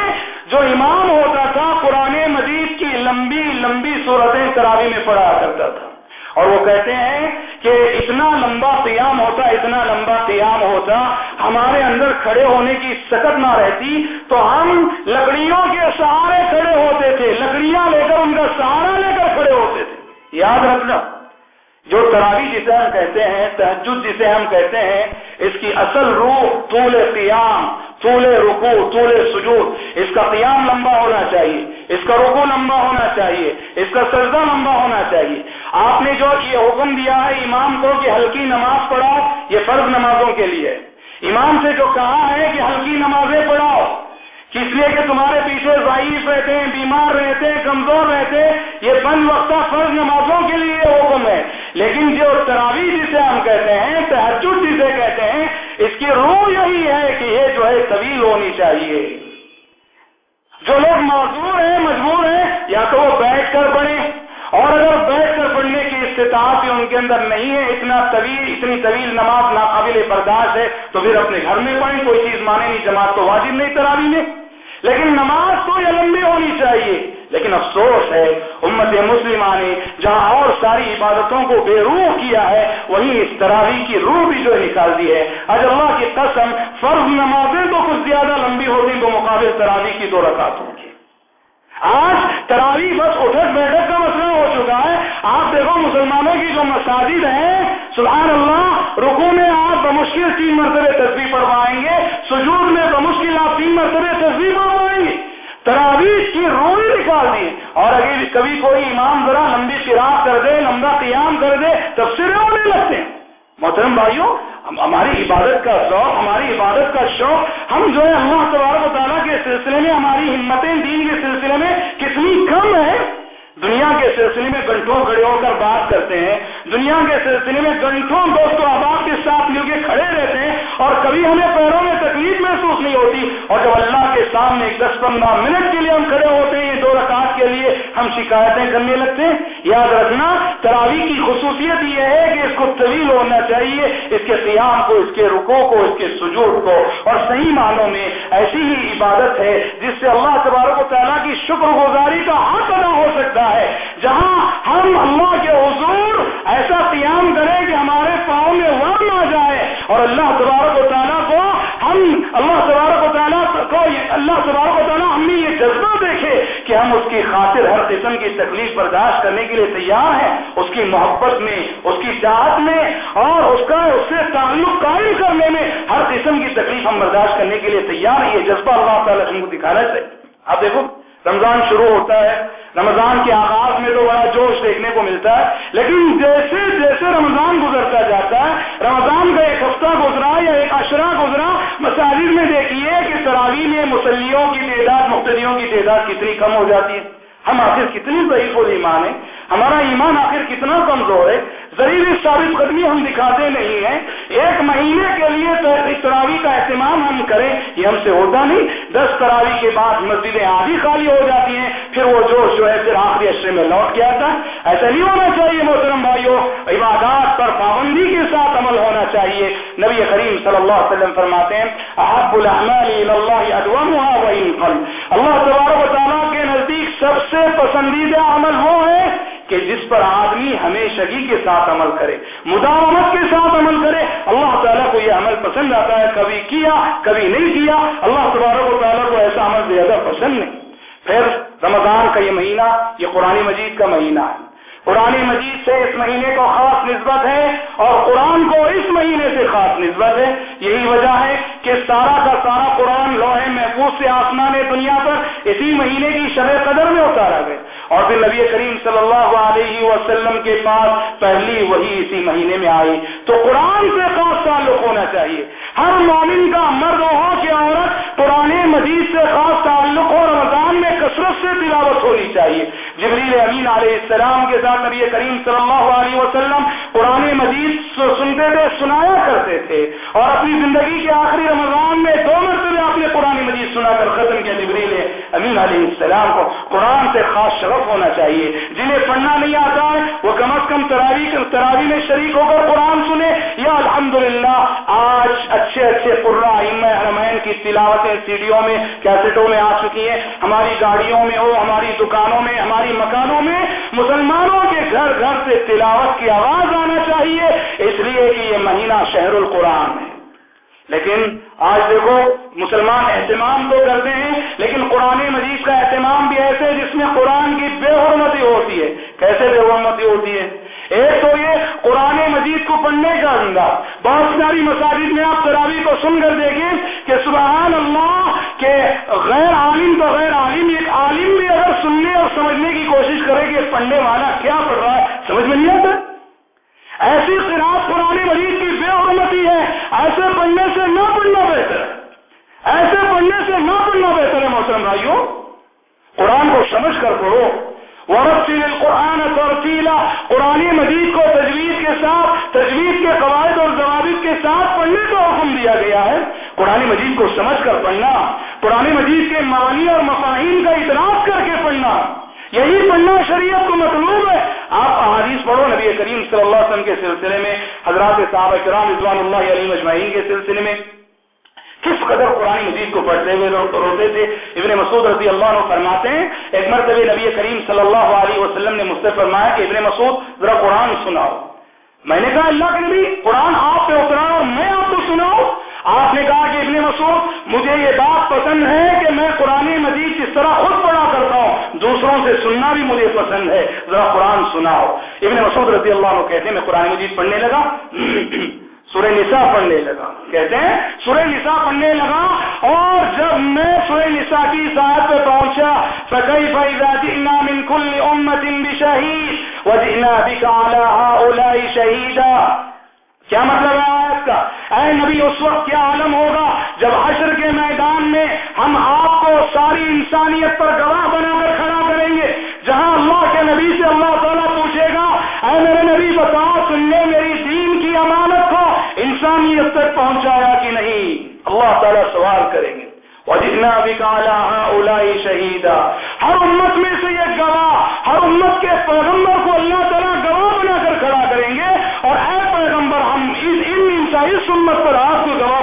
جو امام ہوتا تھا، قرآن مجید کی لمبی لمبی صورتیں تراوی میں پڑھا کرتا تھا۔ اور وہ کہتے ہیں کہ اتنا لمبا قیام ہوتا، اتنا لمبا قیام ہوتا، ہمارے اندر کھڑے ہونے کی سکت نہ رہتی، تو ہم لکڑیوں کے سہارے کھڑے ہوتے تھے، لکڑیاں لے کر ان کا سہارا لے کر کھڑے ہوتے تھے۔ یاد رکھنا، جو تراوی جسے ہم کہتے ہیں تحجد جسے ہم کہتے ہیں، اس کی اصل روح طول قیام، طول رکو طول سجود، اس کا قیام لمبا ہونا چاہیے، اس کا رکو لمبا ہونا چاہیے، اس کا سجدہ لمبا ہونا چاہیے۔ آپ نے جو یہ حکم دیا ہے امام کو کہ ہلکی نماز پڑھاؤ، یہ فرض نمازوں کے لیے امام سے جو کہا ہے کہ ہلکی نمازیں پڑھاؤ کس لیے کہ تمہارے پیچھے ضعیف رہتے ہیں، بیمار رہتے ہیں، کمزور رہتے ہیں، یہ بند وقتہ فرض نمازوں کے لیے حکم ہے۔ لیکن جو تراوی جسے ہم کہتے ہیں تحجد جسے کہتے ہیں، اس کی روح یہی ہے کہ یہ جو ہے طویل ہونی چاہیے۔ جو لوگ معذور ہیں، مجبور ہیں، یا تو وہ بیٹھ کر پڑھیں۔ اور اگر بیٹھ کر پڑھنے کی استطاعت ان کے اندر نہیں ہے، اتنا طویل، اتنی طویل نماز ناقابل برداشت ہے، تو پھر اپنے گھر میں پڑھیں، کوئی چیز مانے نہیں، جماعت تو واجب نہیں تراوی میں۔ لیکن نماز تو یہ لمبی ہونی چاہیے۔ لیکن افسوس ہے، امت مسلمہ نے جہاں اور ساری عبادتوں کو بے روح کیا ہے، وہیں اس تراوی کی روح بھی جو نکال دی ہے۔ اج اللہ کی قسم، فرض نمازیں تو کچھ زیادہ لمبی ہوتی، تو مقابل تراوی کی دو رکعت ہوگی آج تراوی بس اٹھک بیٹھک کا مسئلہ ہو چکا ہے۔ آپ دیکھو مسلمانوں کی جو مساجد ہیں سبحان اللہ رکو میں آپ بمشکل تین مرتبہ تصویر پڑھوائیں گے، سجود میں بمشکل آپ تین مرتبہ تصویر پڑھوائیں گے۔ تراویش کی روئی نکال دی۔ اور اگر کبھی کوئی امام ذرا لمبی شراک کر دے، لمبا قیام کر دے تب سے ہونے لگتے ہیں۔ محترم بھائیوں ہماری عبادت کا شوق ہماری عبادت کا شوق، ہم جو ہے اللہ تبارک و تعالیٰ کے سلسلے میں، ہماری ہمتیں دین کے سلسلے میں کتنی کم ہے دنیا کے سلسلے میں گھنٹوں کھڑے ہو کر بات کرتے ہیں، دنیا کے سلسلے میں گھنٹوں دوستوں احباب کے ساتھ مل کے کھڑے رہتے ہیں اور کبھی ہمیں پیروں میں تکلیف محسوس نہیں ہوتی اور جب اللہ کے سامنے دس پندرہ منٹ کے لیے ہم کھڑے ہوتے ہیں دو رکعت کے لیے ہم شکایتیں کرنے لگتے ہیں۔ یاد رکھنا تراوی کی خصوصیت یہ ہے کہ اس کو طویل ہونا چاہیے، اس کے قیام کو، اس کے رکو کو، اس کے سجود کو۔ اور صحیح معنوں میں ایسی ہی عبادت ہے جس سے اللہ تبارک و تعالیٰ کی شکر گزاری کا ہم اللہ کے حضور ایسا قیام کریں کہ ہمارے پاؤں میں ورم آ جائے اور اللہ تبارک و تعالیٰ کو ہم اللہ تبارک و تعالیٰ کو اللہ تبارک و تعالیٰ ہم نے یہ جذبہ دیکھے کہ ہم اس کی خاطر ہر قسم کی تکلیف برداشت کرنے کے لیے تیار ہیں، اس کی محبت میں، اس کی چاہت میں اور اس کا، اس سے تعلق قائم کرنے میں ہر قسم کی تکلیف ہم برداشت کرنے کے لیے تیار ہیں۔ یہ جذبہ اللہ تعالیٰ ہم کو دکھانا چاہیے۔ آپ دیکھو، رمضان شروع ہوتا ہے، رمضان کے آغاز میں کو بڑا جوش دیکھنے کو ملتا ہے، لیکن جیسے جیسے رمضان گزرتا جاتا ہے، رمضان کا ایک ہفتہ گزرا یا ایک اشرا گزرا، مساجد میں دیکھیے کہ سراوی میں مسلیوں کی تعداد مختلیوں کی تعداد کتنی کم ہو جاتی ہے۔ ہم آخر کتنی ضعیف و ایمان ہیں؟ ہمارا ایمان آخر کتنا کمزور ہے؟ ضروری ثابت قدمی ہم دکھاتے نہیں ہیں۔ ایک مہینے کے لیے تراوی کا اہتمام ہم کریں، یہ ہم سے ہوتا نہیں۔ دس تراوی کے بعد مسجدیں آدھی خالی ہو جاتی ہیں، پھر وہ جوش جو ہے پھر آخری اشرے میں لوٹ کے آتا۔ ہے ایسا نہیں ہونا چاہیے محترم بھائیوں عبادات پر پابندی کے ساتھ عمل ہونا چاہیے۔ نبی کریم صلی اللہ علیہ وسلم فرماتے ہیں، احب اللہ تبارک و تعالیٰ کے نزدیک سب سے پسندیدہ عمل کہ جس پر آدمی ہمیشگی کے ساتھ عمل کرے، مداومت کے ساتھ عمل کرے، اللہ تعالیٰ کو یہ عمل پسند آتا ہے، کبھی کیا، کبھی نہیں کیا، اللہ تبارک و تعالیٰ کو ایسا عمل زیادہ پسند نہیں۔ پھر رمضان کا یہ مہینہ، یہ قرآن مجید کا مہینہ ہے۔ قرآن مجید سے اس مہینے کو خاص نسبت ہے اور قرآن کو اس مہینے سے خاص نسبت ہے۔ یہی وجہ ہے کہ سارا کا سارا قرآن لوہے محفوظ سے آسمان دنیا پر اسی مہینے کی شب قدر میں اتارا گئے اور پھر نبی کریم صلی اللہ علیہ وسلم کے پاس پہلی وہی اسی مہینے میں آئی۔ تو قرآن سے خاص تعلق ہونا چاہیے۔ ہر مومن کا مرد ہو کہ عورت قرآن مجید سے خاص تعلق ہو رمضان میں کثرت سے تلاوت ہونی چاہیے۔ جبریل امین علیہ السلام کے ساتھ نبی کریم صلی اللہ علیہ وسلم قرآن مجید سنتے تھے، سنایا کرتے تھے۔ اور اپنی زندگی کے آخری رمضان میں دو مرتبہ آپ نے قرآن مجید سنا کر ختم کیا جبریل امین علیہ السلام کو۔ قرآن سے خاص شرف ہونا چاہیے۔ جنہیں پڑھنا نہیں آتا ہے، وہ کم از کم تراوی تراوی میں شریک ہو کر قرآن سنے۔ یا الحمدللہ، آج اچھے اچھے قرآن حرمین کی تلاوتیں سیڈیوں میں، کیسٹوں میں آ چکی ہیں۔ ہماری گاڑیوں میں ہو، ہماری دکانوں میں، ہماری مکانوں میں مسلمانوں کے گھر گھر سے تلاوت کی آواز آنا چاہیے، اس لیے کہ یہ مہینہ شہر القرآن ہے۔ لیکن آج دیکھو، مسلمان اہتمام تو کرتے ہیں، لیکن قرآن مجید کا اہتمام بھی ایسے جس میں قرآن کی بے حرمتی ہوتی ہے۔ کیسے بے حرمتی ہوتی ہے؟ ایک تو یہ قرآن مجید کو پڑھنے کا انداز بہت ساری مساجد میں آپ تراوی کو سن کر دیکھیں کہ سبحان اللہ کے غیر عالم تو غیر عالم، ایک عالم بھی اگر سننے اور سمجھنے کی کوشش کرے کہ پڑھنے والا کیا پڑھ رہا ہے، سمجھ میں نہیں آتا؟ ایسی خلاف قرآن مجید کی بے حرمتی ہے، ایسے پڑھنے سے نہ پڑھنا بہتر۔ ہے ایسے پڑھنے سے نہ پڑھنا بہتر ہے محسن بھائیوں۔ قرآن کو سمجھ کر پڑھو۔ ورسل القرآن ترتیلا، قرآن مجید کو تجویز کے ساتھ تجویز کے قواعد اور ضوابط کے ساتھ پڑھنے کا حکم دیا گیا ہے۔ قرآن مجید کو سمجھ کر پڑھنا، قرآن مجید کے معنی اور مفاہین کا اعتراف کر کے پڑھنا، یہی پڑھنا شریعت کو مطلوب ہے۔ آپ احادیث پڑھو، نبی کریم صلی اللہ علیہ وسلم کے سلسلے میں، حضرات صاحب کرام رضوان اللہ علیہ مجمعین کے سلسلے میں۔ کس قدر قرآن مجید کو پڑھتے ہوئے روتے تھے؟ ابن مسعود رضی اللہ عنہ فرماتے ہیں، ایک مرتبہ نبی کریم صلی اللہ علیہ وسلم نے مجھ سے فرمایا کہ ابن مسعود، ذرا قرآن سناؤ۔ میں نے کہا، اللہ کے نبی، قرآن آپ پہ اترا اور میں آپ کو سناؤں۔ آپ نے کہا کہ ابن مسعود، مجھے یہ بات پسند ہے کہ میں قرآن مجید کس طرح خود پڑھا کرتا ہوں۔ دوسروں سے سننا بھی مجھے پسند ہے۔ ذرا قرآن سناؤ۔ ابن مسعود رضی اللہ عنہ کہتے ہیں، میں قرآن مجید پڑھنے لگا۔ سورہ نساء پڑھنے لگا۔ کہتے ہیں، سورہ نساء پڑھنے لگا اور جب میں سورہ نساء کی ساتھ پہ پہنچا فکئی فیضا من کل امت بشہید وجئنا بک علی ہؤلاء شہیدا کیا مطلب ہے آیت کا؟ اے نبی، اس وقت کیا عالم ہوگا؟ جب حشر کے میدان میں ہم آپ کو ساری انسانیت پر گواہ بنا کر کھڑا کریں گے، جہاں اللہ کے نبی سے اللہ تعالیٰ پوچھے گا، اے میرے نبی، بتاؤ انسانیت تک پہنچایا کہ نہیں؟ اللہ تعالیٰ سوال کریں گے۔ وجنا بکالا اولائی شہیدا ہر امت میں سے یہ گواہ، ہر امت کے پیغمبر کو اللہ تعالیٰ گواہ بنا کر کھڑا کریں گے۔ اور اے پیغمبر، ہم ان انسانی سنت پر آپ کو گواہ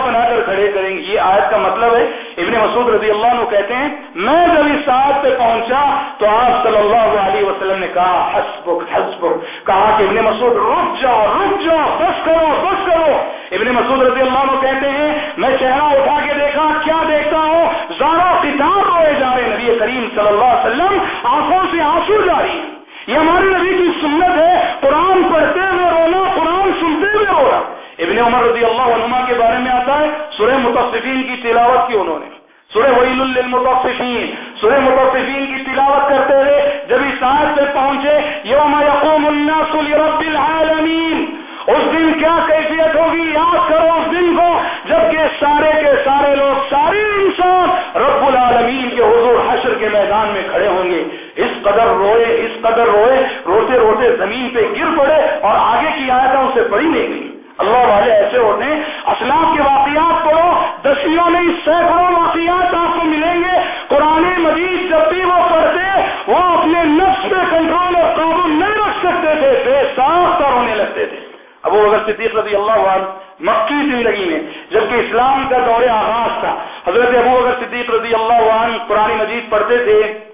بنا کریں گے۔ یہ آیت کا مطلب ہے، ابن مسعود رضی اللہ عنہ کہتے ہیں، میں جب اس ساتھ پہ پہنچا تو آپ صلی اللہ علیہ وسلم نے کہا، حسبک حسبک۔ کہا کہ ابن مسعود، رک جاؤ رک جاؤ، بس کرو بس کرو۔ ابن مسعود رضی اللہ عنہ کہتے ہیں، میں چہرہ اٹھا کے دیکھا، کیا دیکھتا ہوں؟ زارا کتاب روئے جا رہے نبی کریم صلی اللہ علیہ وسلم آنکھوں سے آنسو جاری یہ ہمارے نبی کی سنت ہے، قرآن پڑھتے ہوئے رونا، قرآن سنتے ہوئے رونا۔ ابن عمر رضی اللہ عنما کے بارے میں آتا ہے، سورہ متصفین کی تلاوت کی انہوں نے۔ سورہ ویل للمتصفین سورہ متصفین کی تلاوت کرتے ہوئے جب اس آیت سے پہنچے، یوم یقوم الناس لرب العالمین، اس دن کیا کیفیت ہوگی؟ یاد کرو اس دن کو، جبکہ سارے کے سارے لوگ سارے انسان رب العالمین کے حضور حشر کے میدان میں کھڑے ہوں گے۔ اس قدر روئے، اس قدر روئے، روتے روتے زمین پہ گر پڑے اور آگے کی آیتیں اسے پڑھی نہیں گئی اللہ والے ایسے ہوتے ہیں، اسلام کے واقعات پڑھو، دسیوں میں سینکڑوں واقعات آپ کو ملیں گے۔ قرآن مجید جب بھی وہ پڑھتے، وہ اپنے نفس پہ کنٹرول اور قابو نہیں رکھ سکتے تھے، بے ساختہ رونے لگتے تھے۔ ابو بکر صدیق رضی اللہ عنہ مکی زندگی میں، جبکہ اسلام کا دور آغاز تھا، حضرت ابو بکر صدیق رضی اللہ عنہ قرآن مجید پڑھتے تھے۔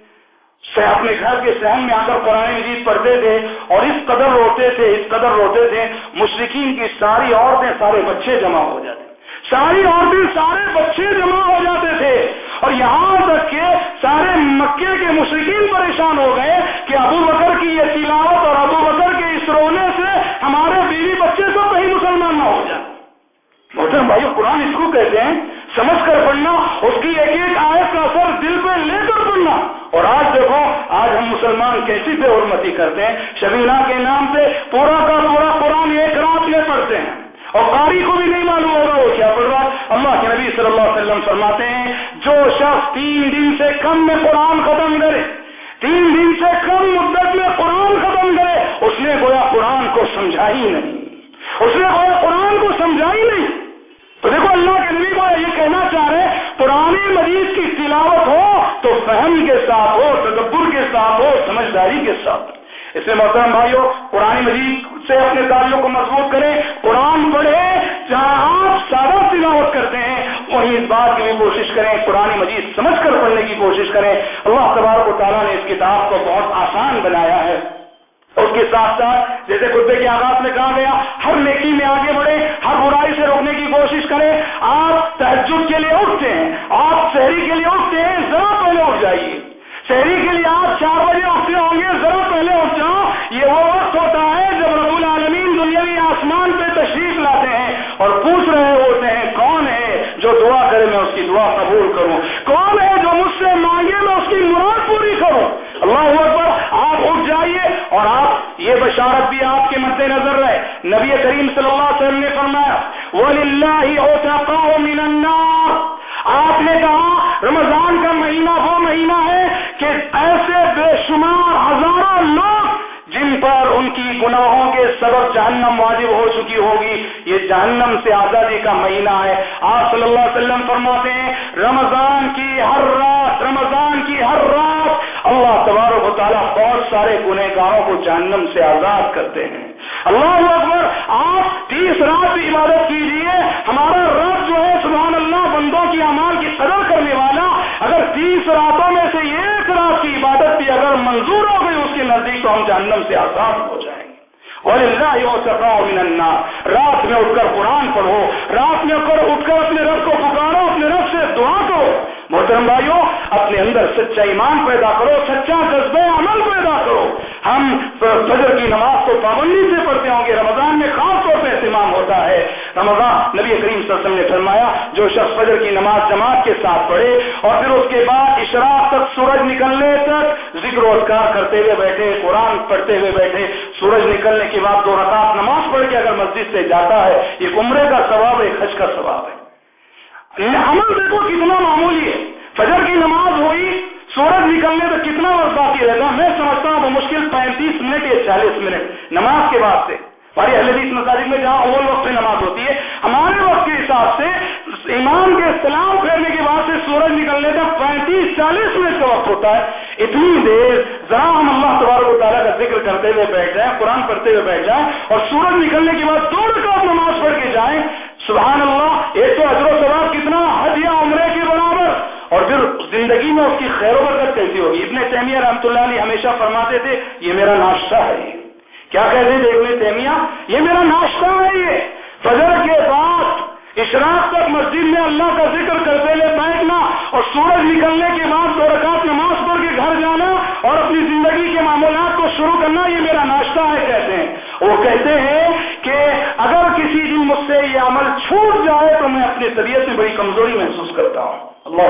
اپنے گھر کے سہن میں آ کر قرآن مجید پڑھتے تھے اور اس قدر روتے تھے، اس قدر روتے تھے مشرقین کی ساری عورتیں سارے بچے جمع ہو جاتے ساری عورتیں سارے بچے جمع ہو جاتے تھے۔ اور یہاں تک کہ سارے مکے کے مشرقین پریشان ہو گئے کہ ابو بکر کی یہ تلاوت اور ابو بکر کے اس رونے سے ہمارے بیوی بچے تو کہیں مسلمان نہ ہو جائے محترم بھائی قرآن اس کو کہتے ہیں، سمجھ کر پڑھنا، اس کی ایک ایک آیت کا اثر دل پہ لے کر پڑھنا۔ اور آج دیکھو، آج ہم مسلمان کیسی بے حرمتی کرتے ہیں؟ شبینہ کے نام سے پورا کا پورا قرآن ایک رات میں پڑھتے ہیں۔ اور قاری کو بھی نہیں معلوم ہوگا وہ کیا پڑھ رہا اللہ کے نبی صلی اللہ علیہ وسلم فرماتے ہیں، جو شخص تین دن سے کم میں قرآن ختم کرے، تین دن سے کم مدت میں قرآن ختم کرے، اس نے گویا قرآن کو سمجھا ہی نہیں۔ اس نے گویا قرآن کو سمجھا ہی نہیں۔ تو دیکھو، اللہ کے نبی کو یہ کہنا چاہ رہے پرانی مریض کی تلاوت ہو تو فہم کے ساتھ ہو، تدبر کے ساتھ ہو، سمجھداری کے ساتھ۔ اس میں محترم بھائیو، پرانی مجید سے اپنے تعلق کو مضبوط کریں۔ قرآن پڑھے، جہاں آپ سادہ تلاوت کرتے ہیں، وہیں اس بات کی بھی کوشش کریں قرآن مجید سمجھ کر پڑھنے کی کوشش کریں۔ اللہ تبارک و تعالیٰ نے اس کتاب کو بہت آسان بنایا ہے۔ اس کے ساتھ ساتھ جیسے خطبے کے آغاز میں کہا گیا، ہر نیکی میں آگے بڑھے، ہر برائی سے روکنے کی کوشش کریں آپ تحجد کے لیے اٹھتے ہیں، آپ شہری کے لیے اٹھتے ہیں، ذرا پہلے اٹھ جائیے۔ شہری مہینہ ہے۔ آپ صلی اللہ علیہ وسلم فرماتے ہیں، رمضان کی ہر رات، رمضان کی ہر رات اللہ تبارک و تعالیٰ بہت سارے گنہ گاروں کو جہنم سے آزاد کرتے ہیں۔ اللہ اکبر، آپ تیس رات کی عبادت کیجیے ہمارا رب جو ہے، سبحان اللہ، بندوں کی امان کی قدر کرنے والا۔ اگر تیس راتوں میں سے ایک رات کی عبادت بھی اگر منظور ہو گئی، اس کے نزدیک تو ہم جہنم سے آزاد ہو وللہ گے من النار. رات میں اٹھ کر قرآن پڑھو. رات میں اٹھ کر اٹھ کر اپنے رب کو پکارو، اپنے رب سے دعا کرو. محترم بھائیوں اپنے اندر سچا ایمان پیدا کرو، سچا جذبہ عمل پیدا کرو. ہم فجر کی نماز کو پابندی سے پڑھتے ہوں گے، رمضان میں خاص اہتمام ہوتا ہے۔ رمضان نبی کریم صلی اللہ علیہ وسلم نے فرمایا، جو شخص فجر کی نماز جماعت کے ساتھ پڑھے اور پھر اس کے بعد اشراق تک سورج نکلنے تک ذکر و اذکار کرتے ہوئے بیٹھے، قرآن پڑھتے ہوئے بیٹھے، سورج نکلنے کے بعد دو رکعت نماز پڑھ کے اگر مسجد سے جاتا ہے، یہ عمرے کا ثواب ہے، حج کا ثواب ہے۔ عمل دیکھو کتنا معمولی ہے۔ فجر کی نماز ہوئی، سورج نکلنے تو کتنا وقت باقی رہتا؟ میں سمجھتا ہوں وہ مشکل پینتیس منٹ یا چالیس منٹ نماز کے بعد سے۔ ہماری اہل مساجد میں جہاں اول وقت میں نماز ہوتی ہے، ہمارے وقت کے حساب سے امام کے سلام پھیرنے کے بعد سے سورج نکلنے تک پینتیس، چالیس منٹ کا وقت ہوتا ہے۔ اتنی دیر ذرا ہم اللہ تبارک و تعالیٰ کا ذکر کرتے ہوئے بیٹھ جائیں، قرآن پڑھتے ہوئے بیٹھ جائیں اور سورج نکلنے کے بعد دو رکعت نماز پڑھ کے جائیں، سبحان اللہ، ایک تو اجر و ثواب کتنا حج یا عمرے کے برابر اور پھر زندگی میں اس کی خیر و برکت کیسی ہوگی؟ ابن تیمیہ رحمۃ اللہ علیہ ہمیشہ فرماتے تھے، یہ میرا ناشتہ ہے۔ کیا کہتے تھے ابن تیمیہ؟ یہ میرا ناشتہ ہے یہ۔ فجر کے بعد اشراق تک مسجد میں اللہ کا ذکر کرتے ہوئے بیٹھنا اور سورج نکلنے کے بعد دو رکعت نماز پڑھ کے گھر جانا اور اپنی زندگی کے معمولات کو شروع کرنا، یہ میرا ناشتہ ہے کہتے ہیں۔ وہ کہتے ہیں کہ اگر کسی دن مجھ سے یہ عمل چھوٹ جائے تو میں اپنی طبیعت میں بڑی کمزوری محسوس کرتا ہوں۔ اللہ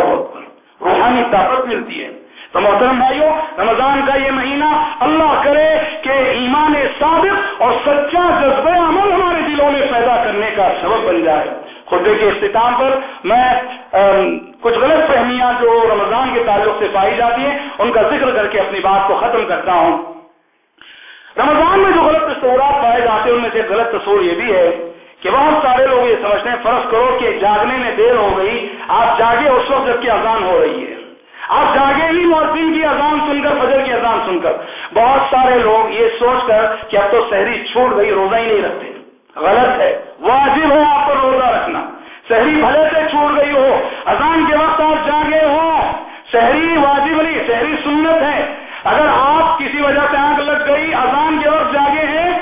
روحانی طاقت ملتی ہے۔ تو محترم بھائیوں رمضان کا یہ مہینہ اللہ کرے کہ ایمان صادق اور سچا جذبہ عمل ہمارے دلوں میں پیدا کرنے کا سبب بن جائے۔ خطے کے اختتام پر میں کچھ غلط فہمیاں جو رمضان کے تعلق سے پائی جاتی ہیں، ان کا ذکر کر کے اپنی بات کو ختم کرتا ہوں۔ رمضان میں جو غلط تصورات پائے جاتے ہیں، ان میں سے غلط تصور یہ بھی ہے کہ بہت سارے لوگ یہ سمجھتے ہیں، فرض کرو کہ جاگنے میں دیر ہو گئی، آپ جاگے اس وقت جب کی اذان ہو رہی ہے۔ آپ جاگے ہی مؤذن کی اذان سن کر، فجر کی اذان سن کر۔ بہت سارے لوگ یہ سوچ کر کہ اب تو شہری چھوٹ گئی، روزہ ہی نہیں رکھتے۔ غلط ہے۔ واجب ہے آپ کو روزہ رکھنا۔ شہری بھلے سے چھوڑ گئی ہو۔ اذان کے وقت آپ جاگے ہو۔ شہری واجب نہیں شہری سنت ہے۔ اگر آپ کسی وجہ سے آنکھ لگ گئی، اذان کے وقت جاگے ہیں،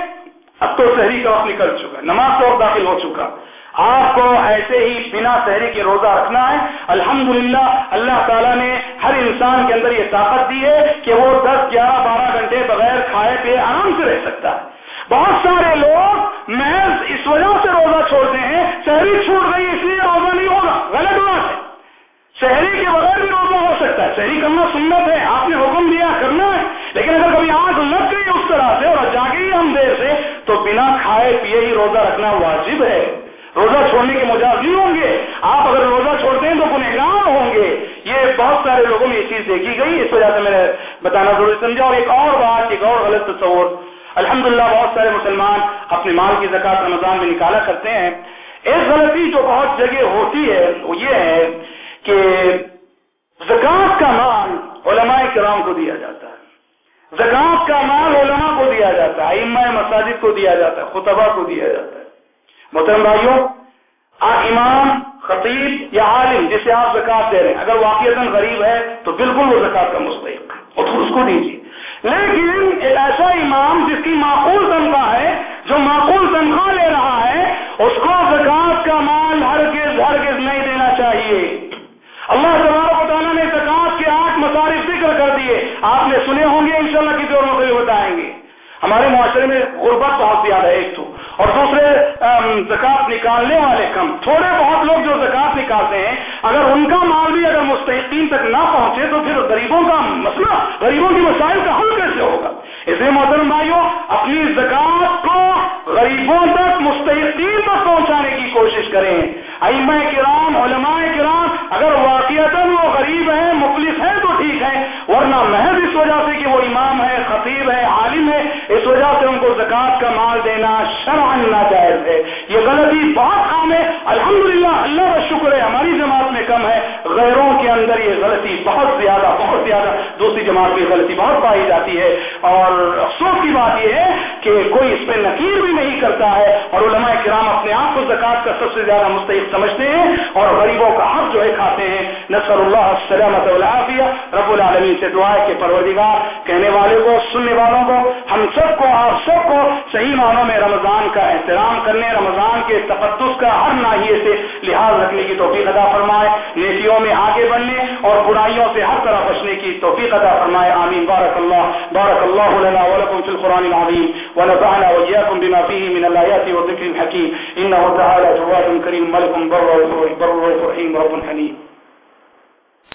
اب تو شہری کا وقت نکل چکا۔ نماز کا وقت داخل ہو چکا۔ آپ کو ایسے ہی بنا شہری کے روزہ رکھنا ہے۔ الحمدللہ، اللہ تعالیٰ نے ہر انسان کے اندر یہ طاقت دی ہے کہ وہ دس، گیارہ، بارہ گھنٹے بغیر کھائے، پیے، آرام سے رہ سکتا ہے۔ بہت سارے لوگ محض اس وجہ سے روزہ چھوڑتے ہیں، شہری چھوٹ گئی اس لیے روزہ نہیں ہوگا۔ غلط بات ہے۔ شہری کے بغیر بھی روزہ ہو سکتا ہے۔ شہری کرنا سنت ہے، آپ نے حکم دیا، کرنا ہے۔ لیکن اگر کبھی آنکھ لگ گئی اس طرح سے اور جاگے ہی ہم دیر سے، تو بنا کھائے، پیے ہی روزہ رکھنا واجب ہے۔ روزہ چھوڑنے کے مجاز نہیں ہوں گے۔ آپ اگر روزہ چھوڑتے ہیں تو گنہگار ہوں گے۔ یہ بہت سارے لوگوں میں یہ چیز دیکھی گئی۔ اس وجہ سے میں نے بتانا ضروری سمجھا۔ اور ایک اور بات، ایک اور غلط تصور۔ الحمدللہ، بہت سارے مسلمان اپنے مال کی زکات رمضان میں نکالا کرتے ہیں۔ ایک غلطی جو بہت جگہ ہوتی ہے، وہ یہ ہے کہ زکات کا مال علماء کرام کو دیا جاتا ہے۔ زکات کا مال علماء کو دیا جاتا ہے اما مساجد کو دیا جاتا ہے خطبہ کو دیا جاتا ہے۔ محترم بھائیوں امام، خطیب یا عالم جسے آپ زکات دے رہے ہیں، اگر واقع غریب ہے تو بالکل وہ زکات کا مستحق ہے، اور اس کو دیجیے۔ لیکن ایک ایسا امام جس کی معقول تنخواہ ہے، جو معقول تنخواہ لے رہا ہے، اس کو زکات کا مال ہر کس ہر نہیں دینا چاہیے۔ اللہ تبارک و تعالیٰ نے زکات کے آٹھ مصارف ذکر کر دیے۔ آپ نے سنے ہوں گے انشاءاللہ کسی اور بتائیں گے۔ ہمارے معاشرے میں غربت بہت زیادہ ہے ایک تو۔ اور دوسرے زکات نکالنے والے کم، تھوڑے بہت لوگ جو زکات نکالتے ہیں، اگر ان کا مال بھی اگر مستحقین تک نہ پہنچے تو پھر غریبوں کا مسئلہ، غریبوں کی مسائل کا حل کیسے ہوگا؟ اس لیے محترم بھائیوں اپنی زکات کو غریبوں تک، مستحقین تک پہنچانے کی کوشش کریں۔ ائمہ کرام، علماء کرام، اگر واقعات وہ غریب ہیں مفلس ہیں ٹھیک ہے، ورنہ محض اس وجہ سے کہ وہ امام ہے، خطیب ہے، عالم ہے، اس وجہ سے ان کو زکات کا مال دینا شرعن ناجائز ہے۔ یہ غلطی بہت عام ہے۔ الحمدللہ، اللہ کا شکر ہے، ہماری جماعت میں کم ہے۔ غیروں کے اندر یہ غلطی بہت زیادہ بہت زیادہ۔ دوسری جماعت کی غلطی بہت پائی جاتی ہے۔ اور افسوس کی بات یہ ہے کہ کوئی اس پہ نکیر بھی نہیں کرتا ہے۔ اور علماء کرام اپنے آپ کو زکات کا سب سے زیادہ مستحق سمجھتے ہیں۔ اور غریبوں کا حق جو ہے کھاتے ہیں۔ نصر اللہ السلامت العافیہ رب العالمین سے دعا ہے کہ پروردگار کہنے والے کو، سننے والوں کو، ہم سب کو، آپ سب کو صحیح معنوں میں رمضان کا احترام کرنے، رمضان کے تقدس کا ہر ناحیے سے لحاظ رکھنے کی توفیق ادا فرمائے، نیکیوں میں آگے بڑھنے اور برائیوں سے ہر طرح بچنے کی توفیق ادا فرمائے، آمین۔ بارک اللہ بارک اللہ لنا ولکم فی القرآن العظیم، ونفعنا وإياكم بما فيه من الآيات والذكر الحكيم إنه تعالى جواد كريم ملك بر وفر رحيم رب حليم